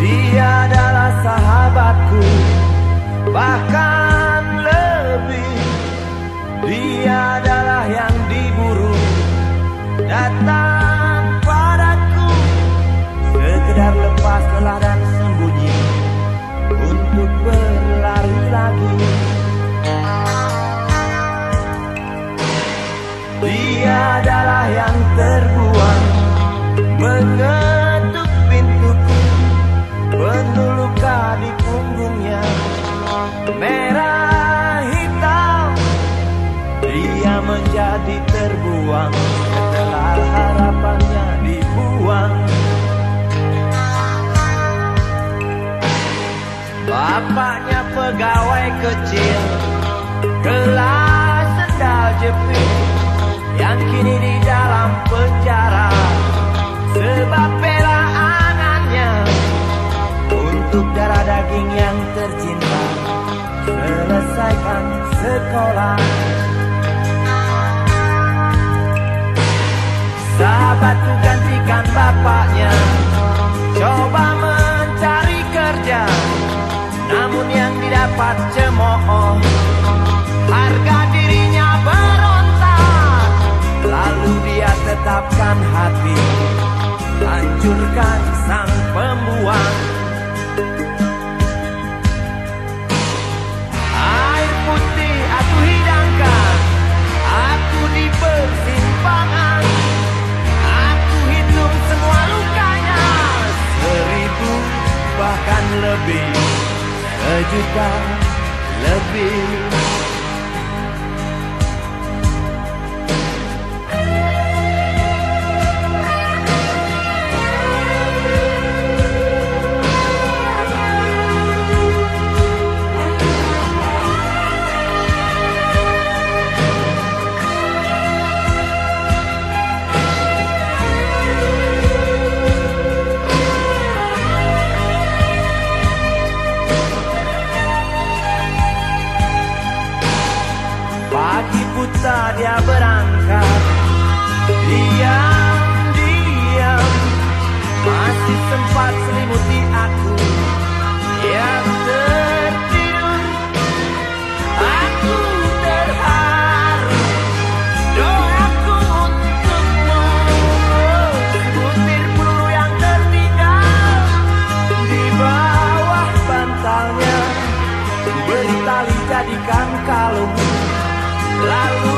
Dia adalah sahabatku Bahkan lebih. Dia adalah yang diburu Datang padaku. Sekedar lepas lelah dan sembunyi Untuk ber Dia menjadi terbuang. Setelah harapannya dibuang. Bapaknya pegawai kecil. Kelas sendal jepit. Yang kini di dalam penjara. Sebab bela anaknya. Untuk darah daging yang tercinta. Selesaikan sekolah Sahabatku gantikan bapaknya. Coba mencari kerja Namun yang didapat cemooh lebih lalu lalu